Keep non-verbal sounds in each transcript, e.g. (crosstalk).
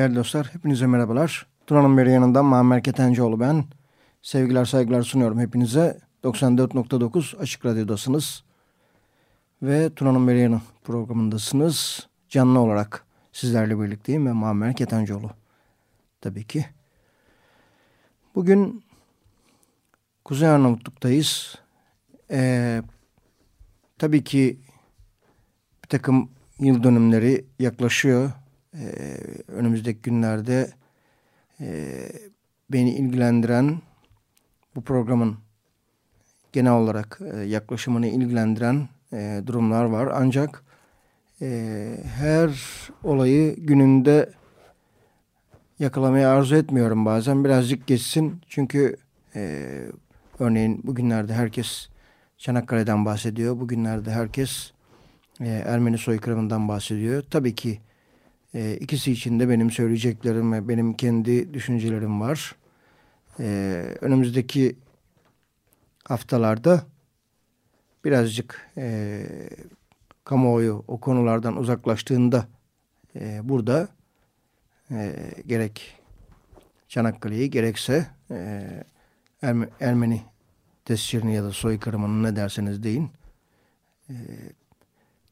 Değerli dostlar, hepinize merhabalar. Tuna'nın beri yanından Muammer Ketencoğlu ben. Sevgiler, saygılar sunuyorum hepinize. 94.9 Açık Radyo'dasınız. Ve Tuna'nın beri programındasınız. Canlı olarak sizlerle birlikteyim ve Muammer Ketencoğlu. Tabii ki. Bugün Kuzey Arnavutluk'tayız. Ee, tabii ki bir takım yıl dönümleri yaklaşıyor e, önümüzdeki günlerde e, beni ilgilendiren bu programın genel olarak e, yaklaşımını ilgilendiren e, durumlar var. Ancak her olayı gününde yakalamayı arzu etmiyorum bazen. Birazcık geçsin çünkü örneğin bugünlerde herkes Çanakkale'den bahsediyor. Bugünlerde herkes Ermeni soykırımından bahsediyor. Tabii ki e, ikisi için de benim söyleyeceklerim ve benim kendi düşüncelerim var. E, önümüzdeki haftalarda birazcık e, kamuoyu o konulardan uzaklaştığında e, burada e, gerek Çanakkale'yi gerekse e, Erme Ermeni tescirini ya da soykırımını ne derseniz deyin E,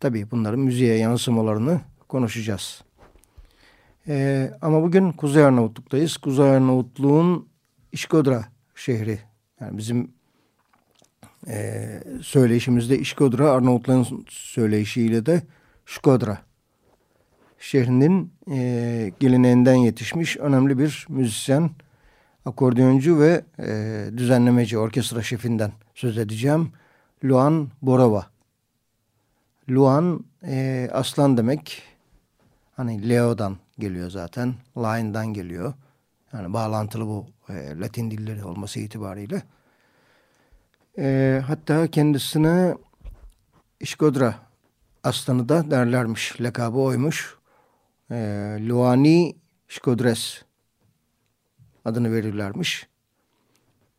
tabii bunların müziğe yansımalarını konuşacağız. E, ama bugün Kuzey Arnavutluk'tayız. Kuzey Arnavutluğun İşkodra şehri. Yani bizim e, söyleyişimizde İşkodra, Arnavutların söyleyişiyle de Şkodra şehrinin e, geleneğinden yetişmiş önemli bir müzisyen, akordeoncu ve e, düzenlemeci orkestra şefinden söz edeceğim. Luan Borova. Luan e, aslan demek. Hani Leo'dan geliyor zaten. Lion'dan geliyor. Yani bağlantılı bu e, Latin dilleri olması itibariyle. E, hatta kendisine İşkodra aslanı da derlermiş. Lakabı oymuş. E, Luani Şkodres adını verirlermiş.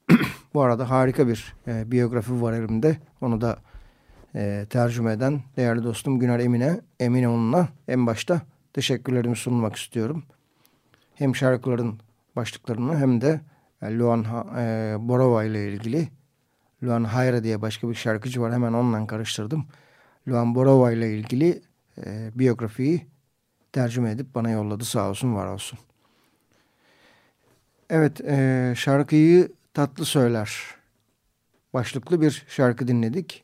(clears throat) bu arada harika bir e, biyografi var elimde. Onu da e, tercüme eden değerli dostum Güner Emine, Emine onunla en başta teşekkürlerimi sunmak istiyorum. Hem şarkıların başlıklarını hem de e, Luan e, Borova ile ilgili Luan Hayra diye başka bir şarkıcı var. Hemen onunla karıştırdım. Luan Borova ile ilgili e, biyografiyi tercüme edip bana yolladı. Sağ olsun var olsun. Evet e, şarkıyı Tatlı Söyler başlıklı bir şarkı dinledik.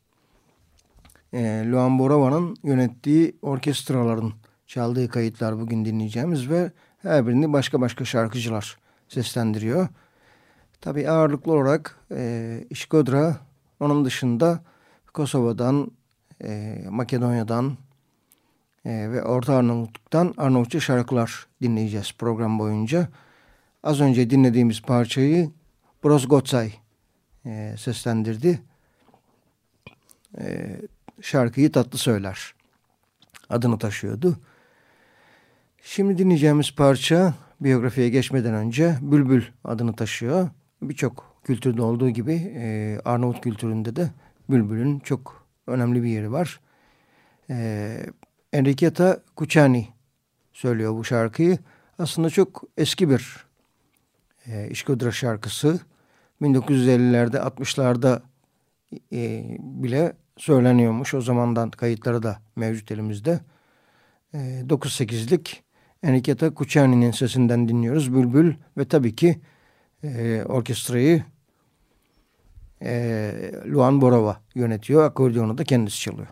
E, Luan Borova'nın yönettiği orkestraların çaldığı kayıtlar bugün dinleyeceğimiz ve her birini başka başka şarkıcılar seslendiriyor. Tabi ağırlıklı olarak e, İşkodra onun dışında Kosova'dan, e, Makedonya'dan e, ve Orta Arnavutluk'tan Arnavutça şarkılar dinleyeceğiz program boyunca. Az önce dinlediğimiz parçayı Broz Gotsay e, seslendirdi. E, şarkıyı tatlı söyler. Adını taşıyordu. Şimdi dinleyeceğimiz parça biyografiye geçmeden önce Bülbül adını taşıyor. Birçok kültürde olduğu gibi e, Arnavut kültüründe de Bülbül'ün çok önemli bir yeri var. E, Enriqueta Kuchani söylüyor bu şarkıyı. Aslında çok eski bir e, İşkodra şarkısı. 1950'lerde 60'larda e, bile söyleniyormuş. O zamandan kayıtları da mevcut elimizde. E, 9-8'lik Enriqueta Kuchani'nin sesinden dinliyoruz. Bülbül ve tabii ki e, orkestrayı e, Luan Borova yönetiyor. Akordiyonu da kendisi çalıyor.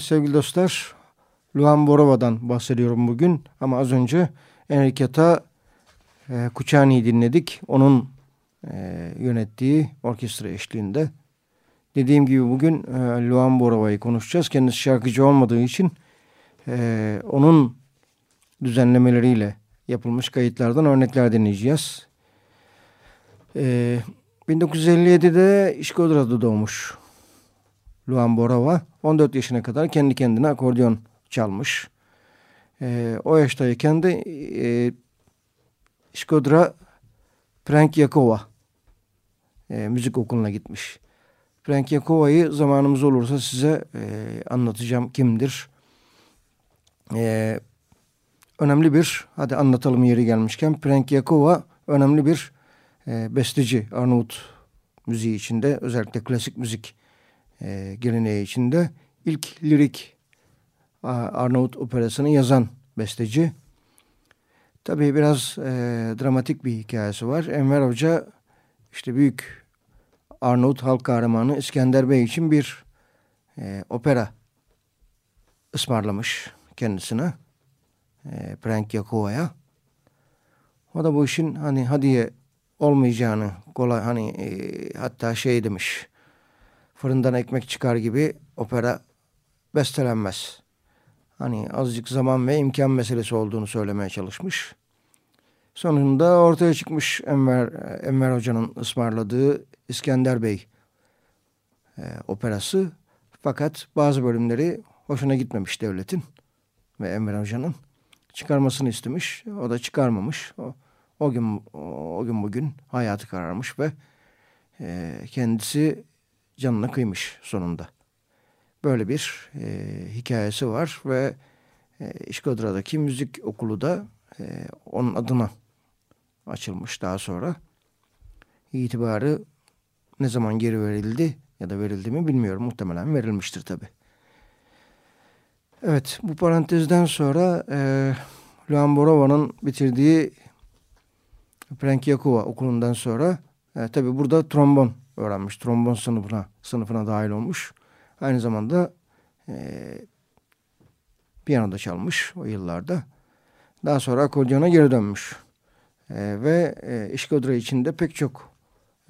Sevgili dostlar, Luan Borova'dan bahsediyorum bugün ama az önce Enriqueta e, Kuchani'yi dinledik. Onun e, yönettiği orkestra eşliğinde. Dediğim gibi bugün e, Luan Borova'yı konuşacağız. Kendisi şarkıcı olmadığı için e, onun düzenlemeleriyle yapılmış kayıtlardan örnekler dinleyeceğiz. E, 1957'de İşkodra'da doğmuş Luan Borova. 14 yaşına kadar kendi kendine akordeon çalmış. E, o yaştayken de e, Şkodra Prankiyakova e, müzik okuluna gitmiş. Prankiyakova'yı zamanımız olursa size e, anlatacağım kimdir. E, önemli bir, hadi anlatalım yeri gelmişken, Prankiyakova önemli bir e, besteci Arnavut müziği içinde, özellikle klasik müzik e, geleneği içinde ilk lirik Arnavut operasını yazan besteci. Tabii biraz e, dramatik bir hikayesi var. Enver Hoca işte büyük Arnavut halk kahramanı İskender Bey için bir e, opera ısmarlamış kendisine. E, Frank Yakova'ya. O da bu işin hani hadiye olmayacağını kolay hani e, hatta şey demiş fırından ekmek çıkar gibi opera bestelenmez. Hani azıcık zaman ve imkan meselesi olduğunu söylemeye çalışmış. Sonunda ortaya çıkmış Enver, Enver Hoca'nın ısmarladığı İskender Bey e, operası. Fakat bazı bölümleri hoşuna gitmemiş devletin ve Enver Hoca'nın. Çıkarmasını istemiş. O da çıkarmamış. O, o gün o, o gün bugün hayatı kararmış ve e, kendisi canına kıymış sonunda. Böyle bir e, hikayesi var ve e, İşkodra'daki müzik okulu da e, onun adına açılmış daha sonra. İtibarı ne zaman geri verildi ya da verildi mi bilmiyorum. Muhtemelen verilmiştir tabi. Evet bu parantezden sonra e, Luan Borova'nın bitirdiği Frank Yakova okulundan sonra e, tabi burada trombon öğrenmiş. Trombon sınıfına, sınıfına dahil olmuş. Aynı zamanda e, piyano çalmış o yıllarda. Daha sonra akordeona geri dönmüş. E, ve e, İşkodra içinde pek çok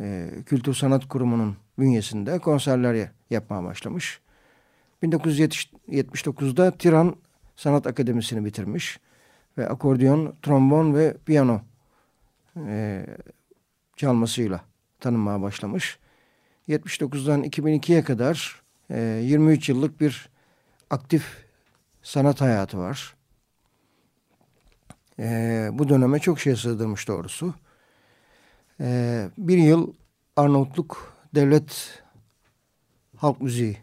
e, kültür sanat kurumunun bünyesinde konserler yapmaya başlamış. 1979'da Tiran Sanat Akademisi'ni bitirmiş ve akordeon, trombon ve piyano e, çalmasıyla tanınmaya başlamış. 79'dan 2002'ye kadar e, 23 yıllık bir aktif sanat hayatı var. E, bu döneme çok şey sığdırmış doğrusu. E, bir yıl Arnavutluk Devlet Halk Müziği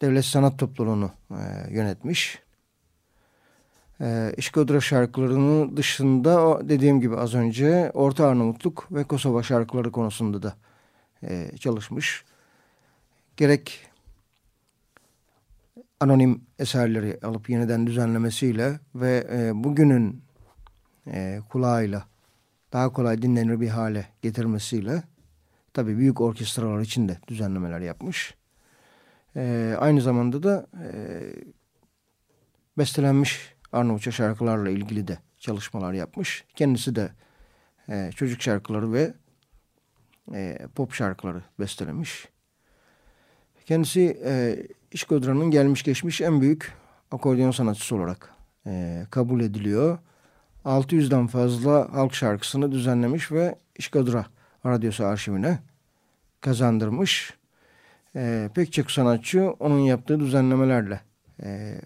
Devlet Sanat Topluluğunu e, yönetmiş. E, İşkodra şarkılarının dışında dediğim gibi az önce Orta Arnavutluk ve Kosova şarkıları konusunda da e, çalışmış. Gerek anonim eserleri alıp yeniden düzenlemesiyle ve e, bugünün e, kulağıyla daha kolay dinlenir bir hale getirmesiyle tabii büyük orkestralar için de düzenlemeler yapmış. E, aynı zamanda da e, bestelenmiş Arnavutça şarkılarla ilgili de çalışmalar yapmış. Kendisi de e, çocuk şarkıları ve e, pop şarkıları bestelemiş. Kendisi e, İşkodra'nın gelmiş geçmiş en büyük akordeon sanatçısı olarak e, kabul ediliyor. 600'den fazla halk şarkısını düzenlemiş ve İşkodra radyosu arşivine kazandırmış. E, pek çok sanatçı onun yaptığı düzenlemelerle e,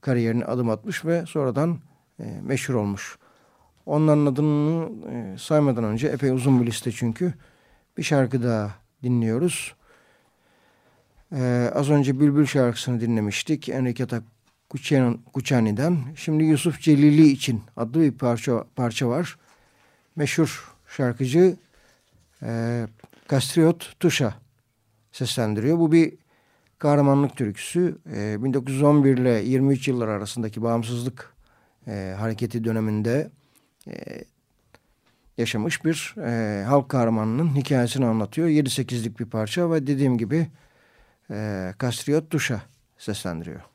kariyerine adım atmış ve sonradan e, meşhur olmuş. Onların adını e, saymadan önce epey uzun bir liste çünkü. Bir şarkı daha dinliyoruz. Ee, az önce Bülbül şarkısını dinlemiştik. Enriqueta Kuchani'den. Şimdi Yusuf Celili için adlı bir parça, parça var. Meşhur şarkıcı e, Kastriot Tuşa seslendiriyor. Bu bir kahramanlık türküsü. E, 1911 ile 23 yıllar arasındaki bağımsızlık e, hareketi döneminde e, yaşamış bir e, halk kahramanının hikayesini anlatıyor. 7-8'lik bir parça ve dediğim gibi e, Kastriot Duşa seslendiriyor.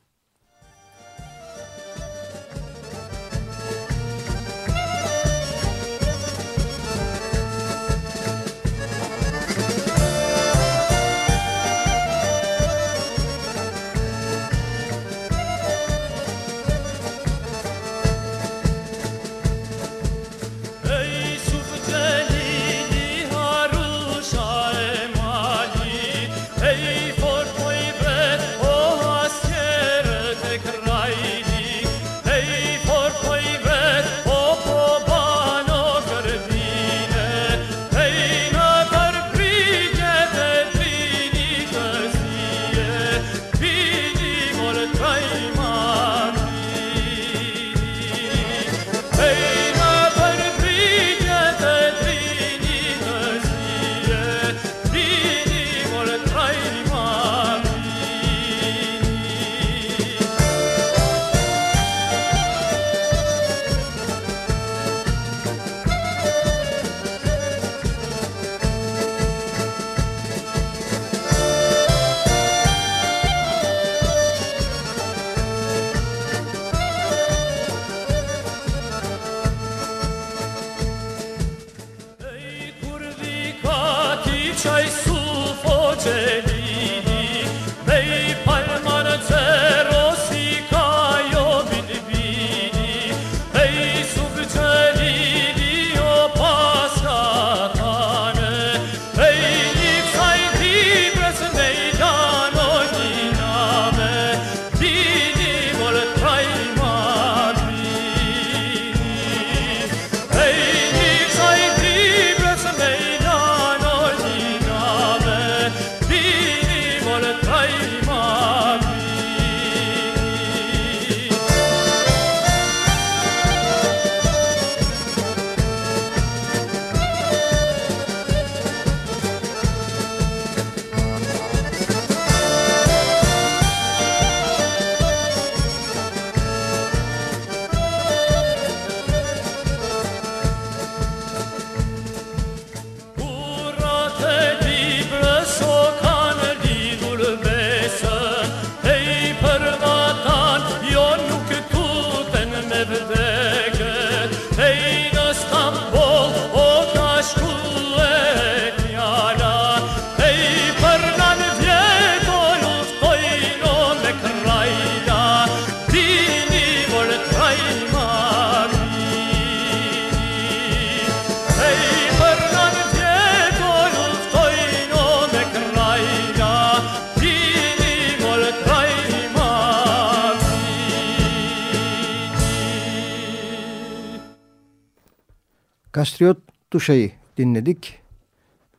Kastriot Tuşa'yı dinledik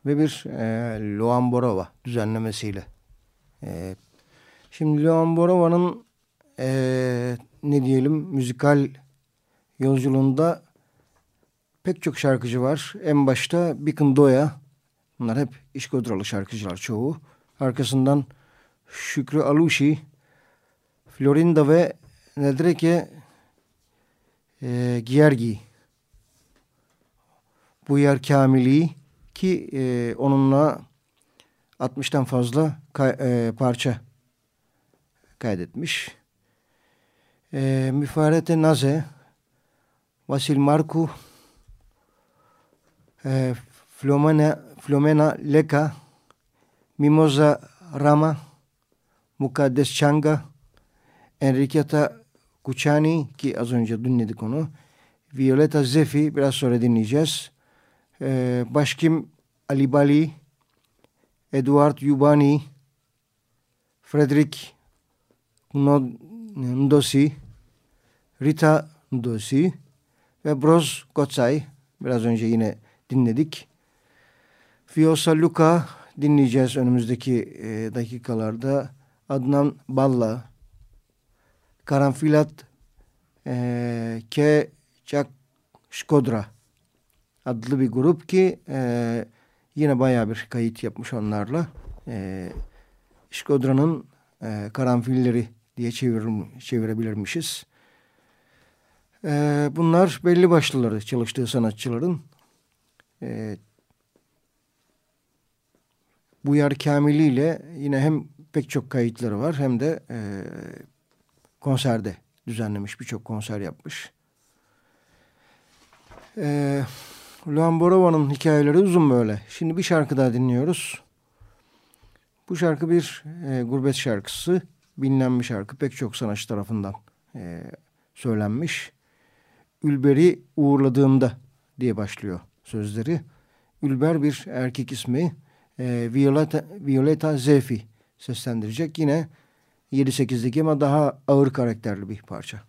ve bir e, Loamborova düzenlemesiyle. E, şimdi Loamborova'nın e, ne diyelim müzikal yolculuğunda pek çok şarkıcı var. En başta Bikin Doya, bunlar hep İşkodralı şarkıcılar çoğu. Arkasından Şükrü Aluşi, Florinda ve Nedreke e, Giyergi bu yer Kamili ki e, onunla 60'tan fazla kay, e, parça kaydetmiş. E, Müfarete Naze, Vasil Marku, e, Flomena, Flomena Leka, Mimoza Rama, Mukaddes Çanga, Enriqueta Kuchani ki az önce dinledik onu. Violeta Zefi biraz sonra dinleyeceğiz e, Başkim Ali Bali, Eduard Yubani, Frederick Ndosi, Rita Ndosi ve Broz Kotsay. Biraz önce yine dinledik. Fiosa Luka dinleyeceğiz önümüzdeki e, dakikalarda. Adnan Balla, Karanfilat e, Ke Çak Şkodra adlı bir grup ki e, yine baya bir kayıt yapmış onlarla. E, Şkodra'nın e, karanfilleri diye çevir, çevirebilirmişiz. E, bunlar belli başlıları çalıştığı sanatçıların. E, bu yer kamiliyle yine hem pek çok kayıtları var hem de e, konserde düzenlemiş birçok konser yapmış. E, Luan Borova'nın hikayeleri uzun böyle. Şimdi bir şarkı daha dinliyoruz. Bu şarkı bir e, gurbet şarkısı. Bilinen bir şarkı. Pek çok sanatçı tarafından e, söylenmiş. Ülber'i uğurladığımda diye başlıyor sözleri. Ülber bir erkek ismi. E, Violeta, Violeta Zefi seslendirecek. Yine 7-8'lik ama daha ağır karakterli bir parça.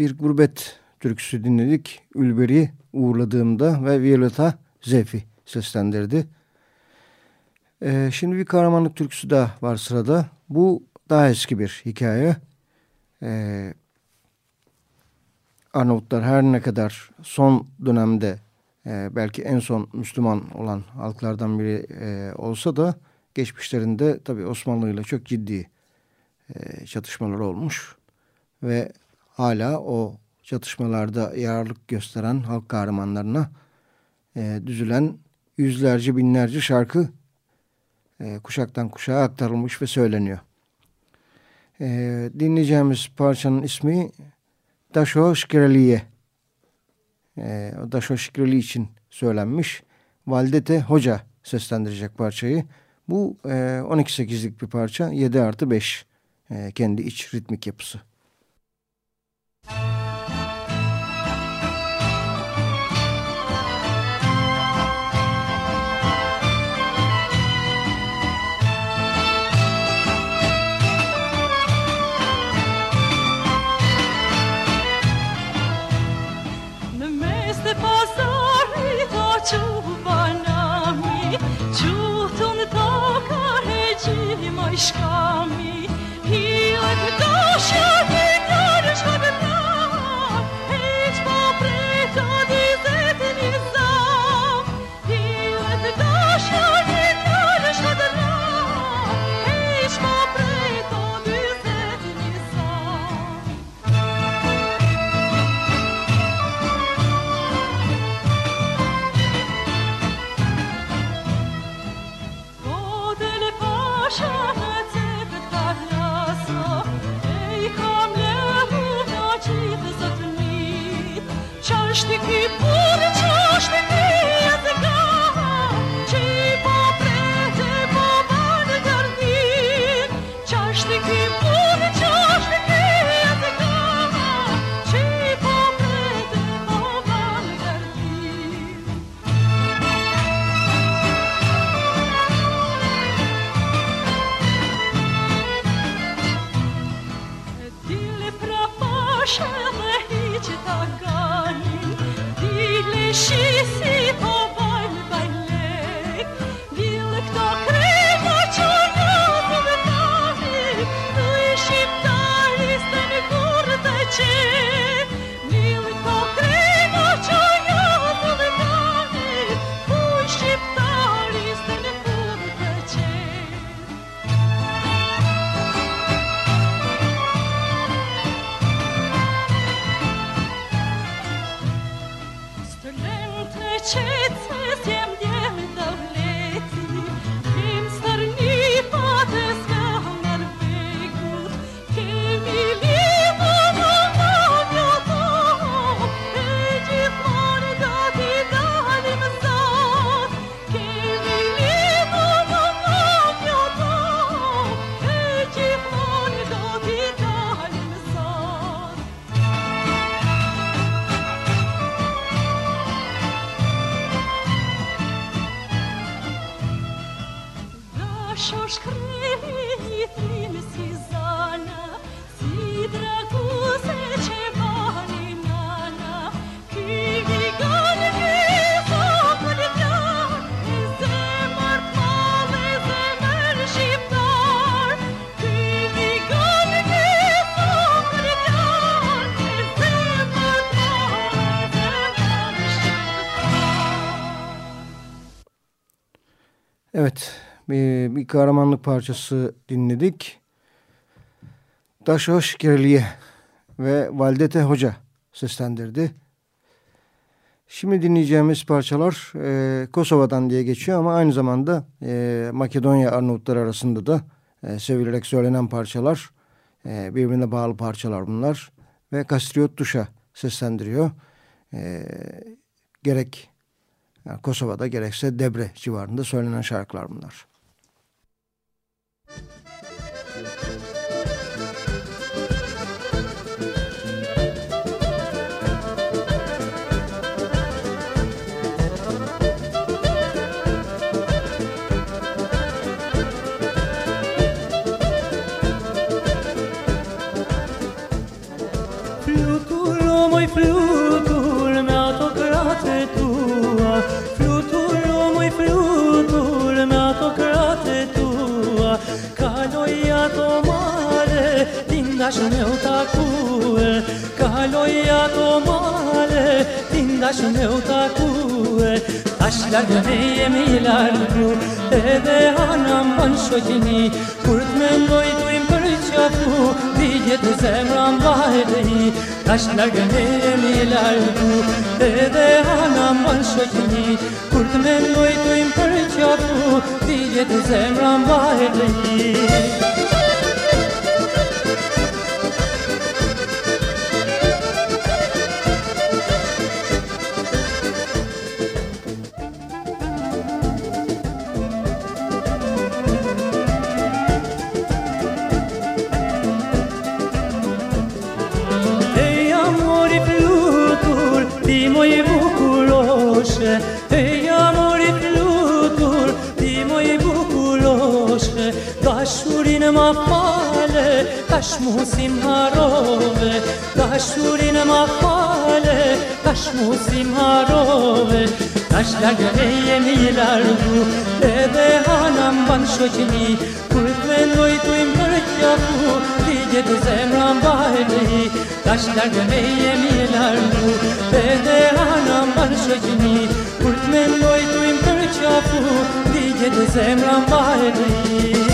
Bir gurbet türküsü dinledik. Ülberi uğurladığımda ve Violeta Zefi seslendirdi. Ee, şimdi bir kahramanlık türküsü daha var sırada. Bu daha eski bir hikaye. Ee, Arnavutlar her ne kadar son dönemde e, belki en son Müslüman olan halklardan biri e, olsa da geçmişlerinde tabii Osmanlı ile çok ciddi e, çatışmalar olmuş ve hala o çatışmalarda yararlık gösteren halk kahramanlarına e, düzülen yüzlerce binlerce şarkı e, kuşaktan kuşağa aktarılmış ve söyleniyor. E, dinleyeceğimiz parçanın ismi Daşo Şikreliye. E, Daşo Şikreli için söylenmiş. Valdete Hoca seslendirecek parçayı. Bu e, 12-8'lik bir parça 7 artı 5 e, kendi iç ritmik yapısı. Krishna. Evet, bir, kahramanlık parçası dinledik. Daşoş Gerliye ve Valdete Hoca seslendirdi. Şimdi dinleyeceğimiz parçalar e, Kosova'dan diye geçiyor ama aynı zamanda e, Makedonya Arnavutlar arasında da e, sevilerek söylenen parçalar. E, birbirine bağlı parçalar bunlar. Ve Kastriot Duş'a seslendiriyor. E, gerek yani Kosova'da gerekse Debre civarında söylenen şarkılar bunlar. ndashën e u takue Ka haloj ato male Ti ndashën u takue. Tash largë me jemi largu Edhe anë më në shokini Kur të mendoj dujmë për qatu Ti gjithë zemra më bajri Tash largë me jemi largu Edhe anë më në shokini Kur të mendoj dujmë për qatu Ti gjithë zemra më bajri Tash musim harove Dashurin ma fale Tash musim harove. Tash largë e jemi largu Edhe hanam ban shoqni. Kur të vendoj të im për kjaku Ti gjithë zemra mbajti Tash largë e jemi largu Edhe hanam ban shoqni. Kur të vendoj të im për kjaku Ti gjithë zemra mbajti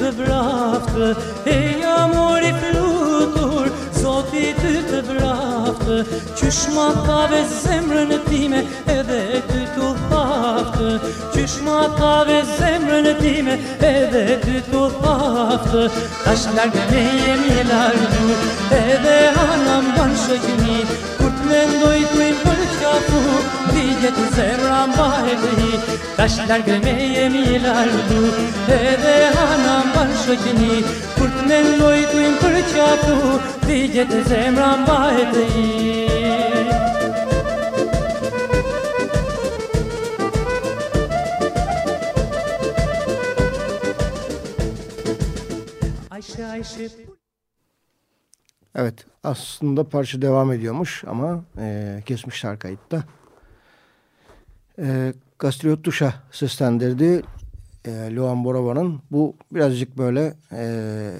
të vraftë E amor i flutur Zotit ty të vraftë. Qysh ma kave zemrën time Edhe ty të thaftë Qysh ma kave zemrën time Edhe ty të thaftë Tash largë me jemi largu Edhe anam ban shëgjini Kur të mendoj të im për qafu Dijet zemra mbaheti Tash largë me jemi largu Edhe anam të im për qafu Dijet zemra mbaheti Ayşe Ayşe. Evet aslında parça devam ediyormuş ama e, kesmişler kayıtta. E, Gastriot Tuş'a seslendirdi e, Luan Borova'nın. Bu birazcık böyle e,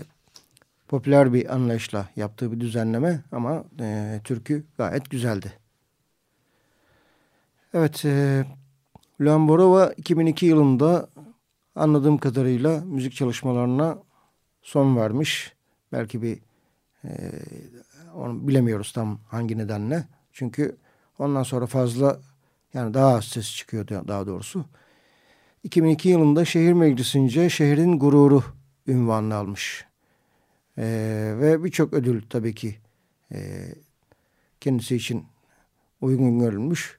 popüler bir anlayışla yaptığı bir düzenleme ama e, türkü gayet güzeldi. Evet e, Luan Borova 2002 yılında anladığım kadarıyla müzik çalışmalarına son vermiş. Belki bir ee, onu bilemiyoruz tam hangi nedenle. Çünkü ondan sonra fazla yani daha az ses çıkıyor daha doğrusu. 2002 yılında şehir meclisince şehrin gururu ünvanını almış. Ee, ve birçok ödül tabii ki e, kendisi için uygun görülmüş.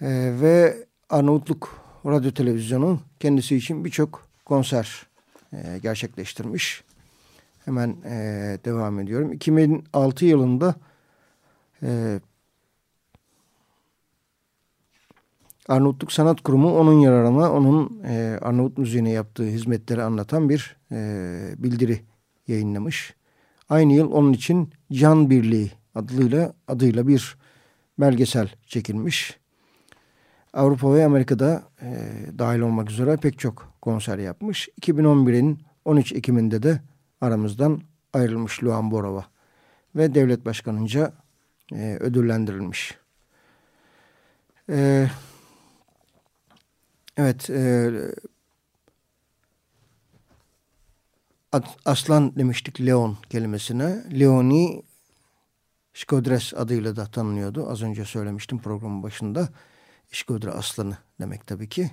Ee, ve Arnavutluk Radyo Televizyonu kendisi için birçok konser e, gerçekleştirmiş. Hemen e, devam ediyorum. 2006 yılında e, Arnavutluk Sanat Kurumu onun yararına onun e, Arnavut müziğine yaptığı hizmetleri anlatan bir e, bildiri yayınlamış. Aynı yıl onun için Can Birliği adıyla, adıyla bir belgesel çekilmiş. Avrupa ve Amerika'da e, dahil olmak üzere pek çok konser yapmış. 2011'in 13 Ekim'inde de aramızdan ayrılmış Luan Borova ve devlet başkanınca e, ödüllendirilmiş. E, evet, e, aslan demiştik Leon kelimesine. Leoni Şkodres adıyla da tanınıyordu. Az önce söylemiştim programın başında. Şkodre aslanı demek tabii ki.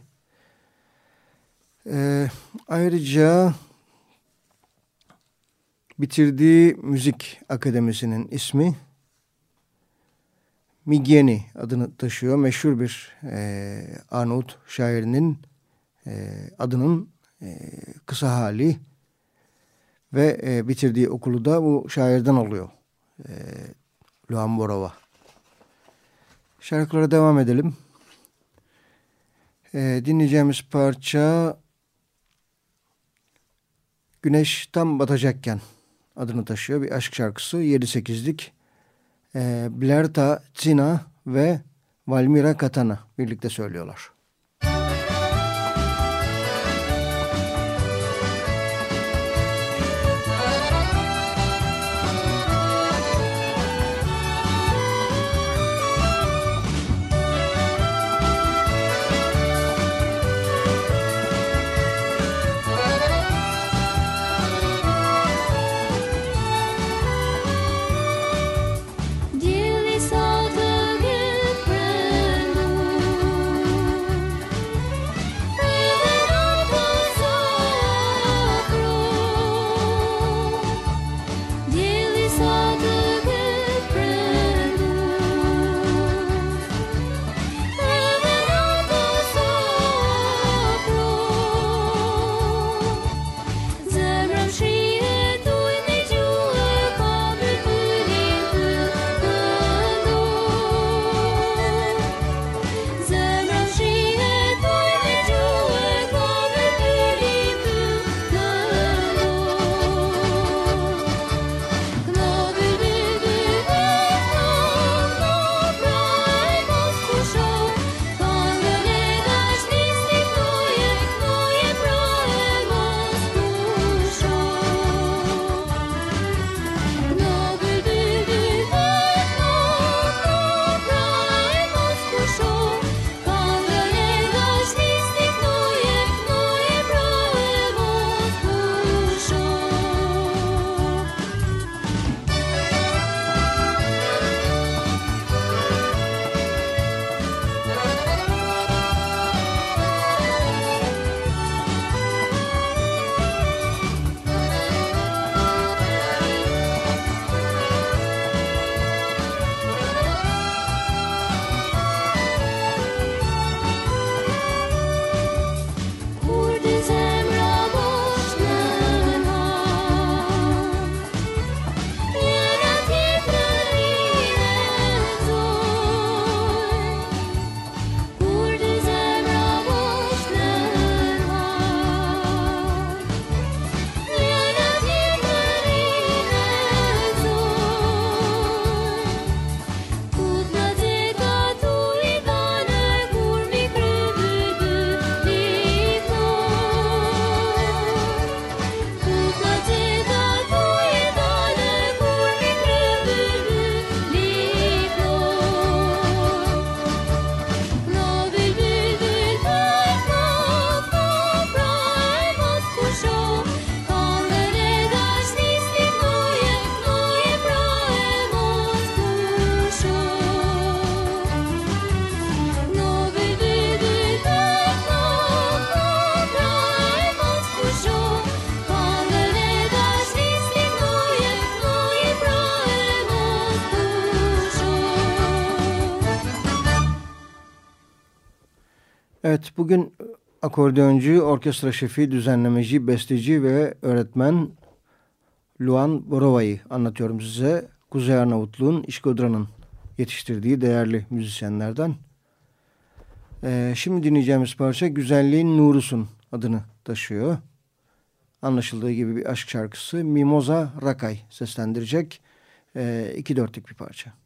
E, ayrıca bitirdiği müzik akademisinin ismi Migyeni adını taşıyor. Meşhur bir e, Arnavut şairinin e, adının e, kısa hali ve e, bitirdiği okulu da bu şairden oluyor. E, Luan Borova. Şarkılara devam edelim. E, dinleyeceğimiz parça Güneş tam batacakken adını taşıyor. Bir aşk şarkısı 7-8'lik. Blerta Cina ve Valmira Katana birlikte söylüyorlar. Evet bugün akordeoncu, orkestra şefi, düzenlemeci, besteci ve öğretmen Luan Borova'yı anlatıyorum size. Kuzey Arnavutluğun, İşkodra'nın yetiştirdiği değerli müzisyenlerden. Ee, şimdi dinleyeceğimiz parça Güzelliğin Nurusun adını taşıyor. Anlaşıldığı gibi bir aşk şarkısı Mimoza Rakay seslendirecek. Ee, iki dörtlük bir parça.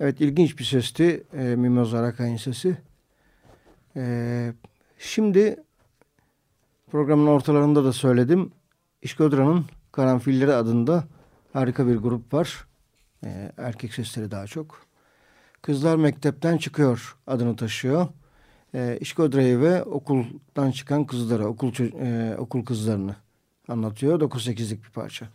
Evet ilginç bir sesti e, Mimoza Rakay'ın sesi. E, şimdi programın ortalarında da söyledim. İşkodra'nın Karanfilleri adında harika bir grup var. E, erkek sesleri daha çok. Kızlar Mektepten Çıkıyor adını taşıyor. E, İşkodra'yı ve okuldan çıkan kızları, okul, e, okul kızlarını anlatıyor. 9-8'lik bir parça.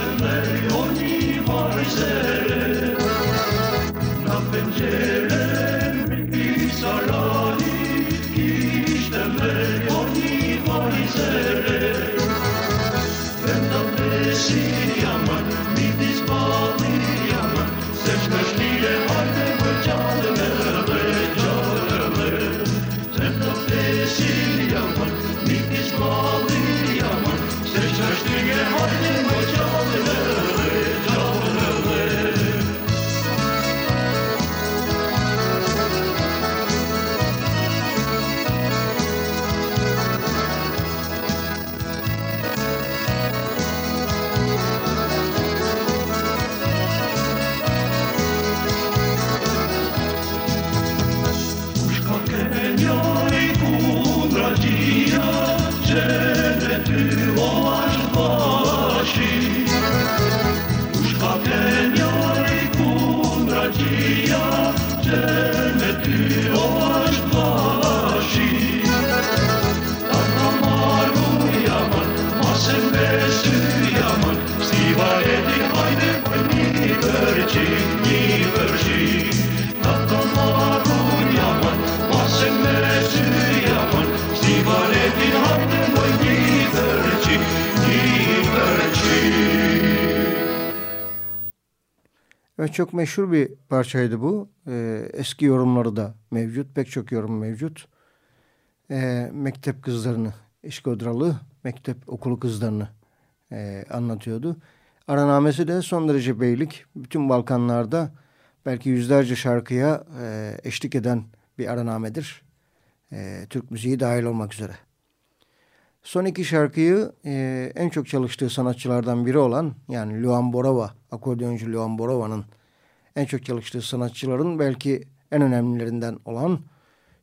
Yaşamır on i Evet çok meşhur bir parçaydı bu. Ee, eski yorumları da mevcut. Pek çok yorum mevcut. Ee, mektep kızlarını, İşkodralı mektep okulu kızlarını e, anlatıyordu. Aranamesi de son derece beylik. Bütün Balkanlarda belki yüzlerce şarkıya e, eşlik eden bir aranamedir. E, Türk müziği dahil olmak üzere. Son iki şarkıyı e, en çok çalıştığı sanatçılardan biri olan yani Luan Borova, akordeoncu Luan Borova'nın en çok çalıştığı sanatçıların belki en önemlilerinden olan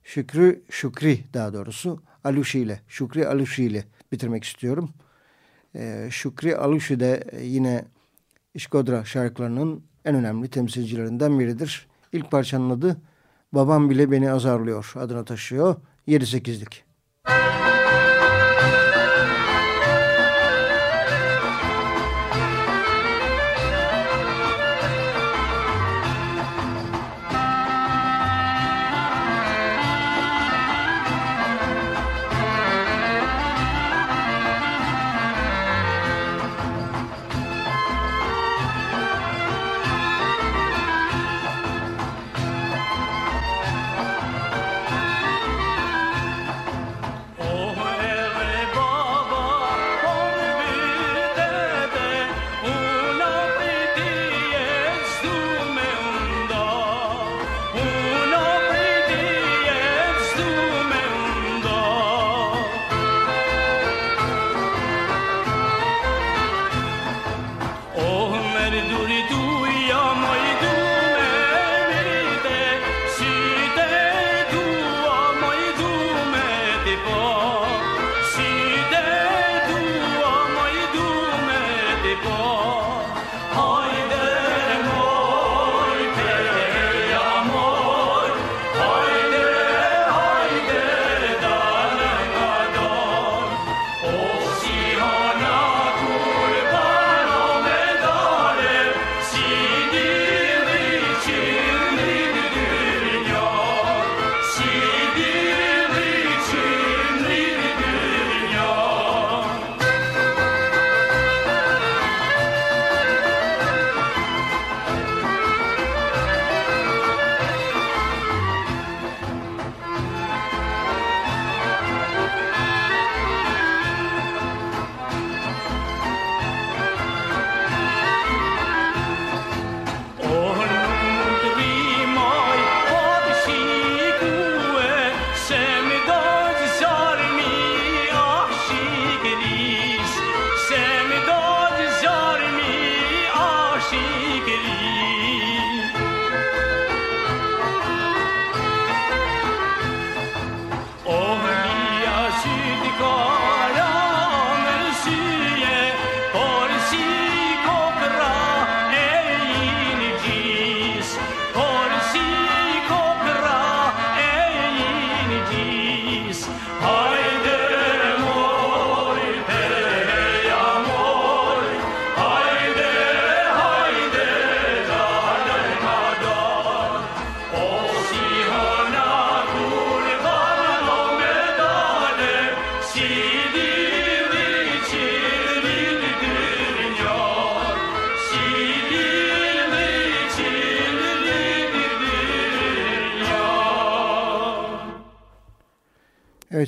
Şükrü Şükri daha doğrusu Aluşi ile Şükrü Aluşi ile bitirmek istiyorum. E, Şükrü Aluşi de yine İşkodra şarkılarının en önemli temsilcilerinden biridir. İlk parçanın adı Babam bile beni azarlıyor adına taşıyor. 7-8'lik.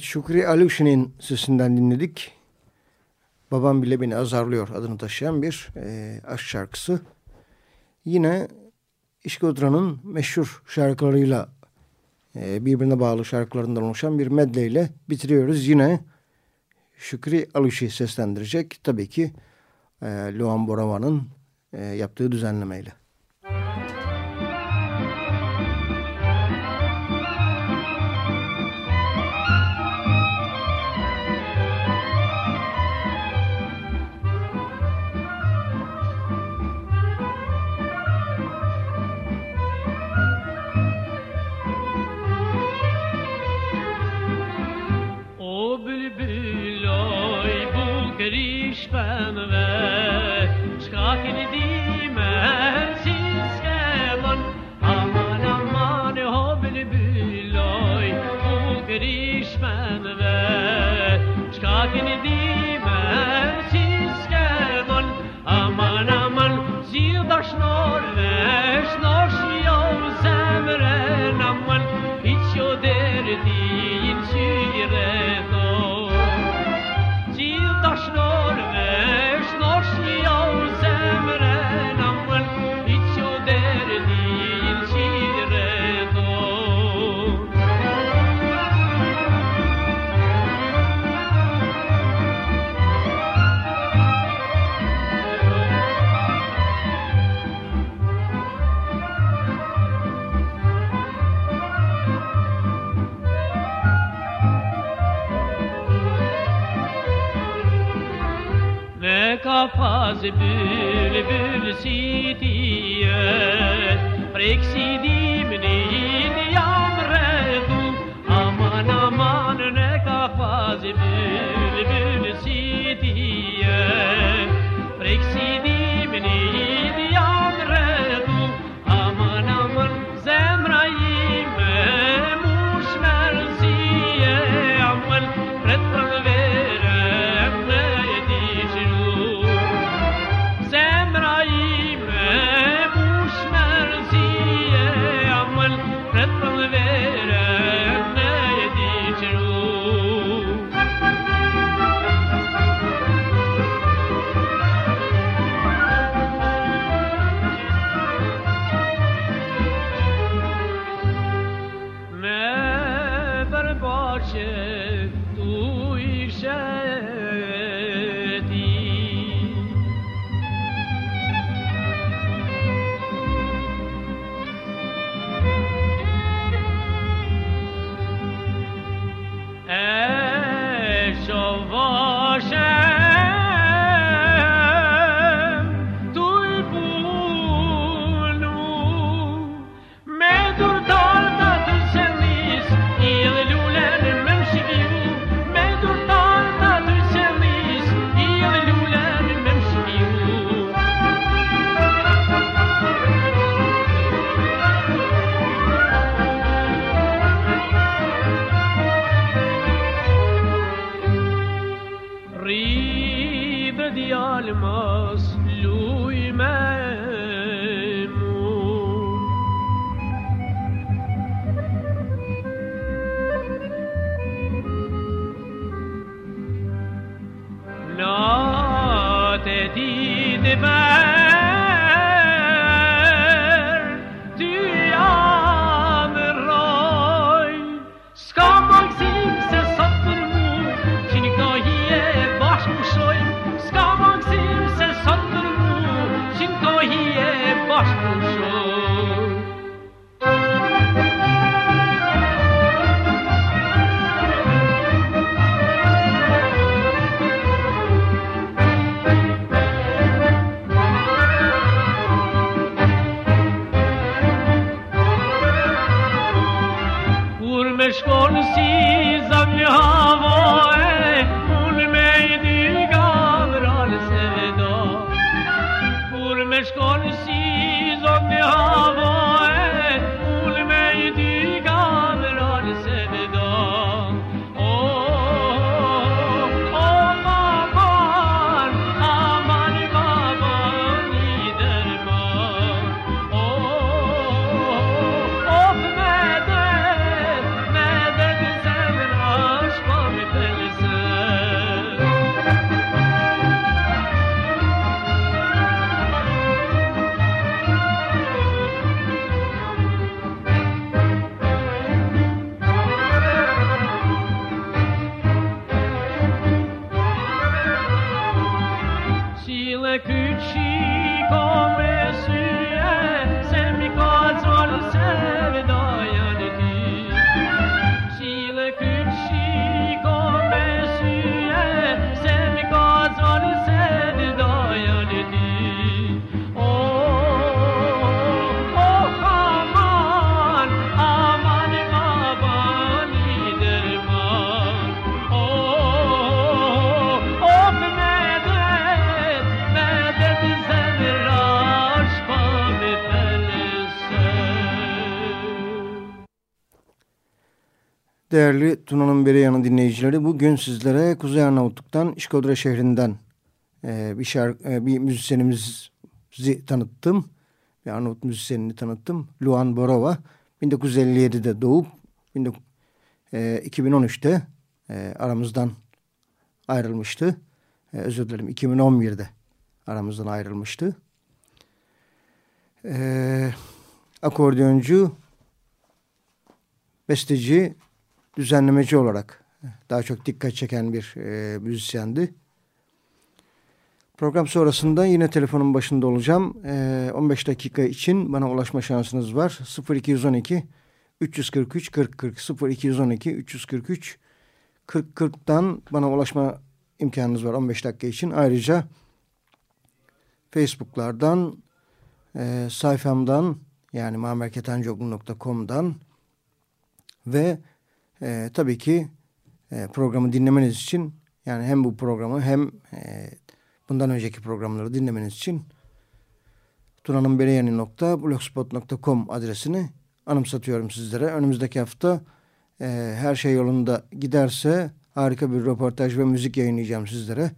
Şükrü Alevşin'in sesinden dinledik. Babam bile beni azarlıyor adını taşıyan bir e, aşk şarkısı. Yine İşkodra'nın meşhur şarkılarıyla e, birbirine bağlı şarkılarından oluşan bir medleyle bitiriyoruz. Yine Şükrü Alevşi seslendirecek. Tabii ki e, Luan Boravan'ın e, yaptığı düzenlemeyle. Saz bülbül sitiyet Prek bye. Değerli Tuna'nın Bereyanı dinleyicileri bugün sizlere Kuzey Arnavutluk'tan İşkodra şehrinden e, bir, şarkı, e, bir müzisyenimizi tanıttım. Bir Arnavut müzisyenini tanıttım. Luan Borova 1957'de doğup e, 2013'te e, aramızdan ayrılmıştı. E, özür dilerim 2011'de aramızdan ayrılmıştı. E, akordeoncu, besteci, düzenlemeci olarak daha çok dikkat çeken bir e, müzisyendi. Program sonrasında yine telefonun başında olacağım. E, 15 dakika için bana ulaşma şansınız var. 0212 343 40 40 0212 343 40 40'dan bana ulaşma imkanınız var 15 dakika için. Ayrıca Facebook'lardan, e, sayfamdan yani mamerketancoglu.com'dan ve e, tabii ki e, programı dinlemeniz için yani hem bu programı hem e, bundan önceki programları dinlemeniz için tunanınbereyani.blogspot.com adresini anımsatıyorum sizlere. Önümüzdeki hafta e, her şey yolunda giderse harika bir röportaj ve müzik yayınlayacağım sizlere.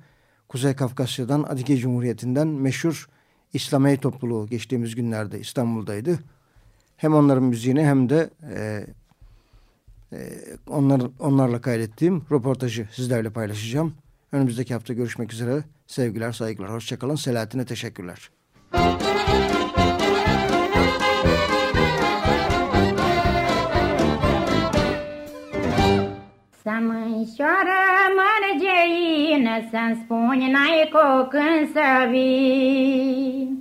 Kuzey Kafkasya'dan Adike Cumhuriyeti'nden meşhur İslamiye topluluğu geçtiğimiz günlerde İstanbul'daydı. Hem onların müziğini hem de e, onlar, onlarla kaydettiğim röportajı sizlerle paylaşacağım. Önümüzdeki hafta görüşmek üzere. Sevgiler, saygılar. Hoşçakalın. Selahattin'e teşekkürler. Să mânșoară mărgeină, Să-mi spuni n-ai când să vii.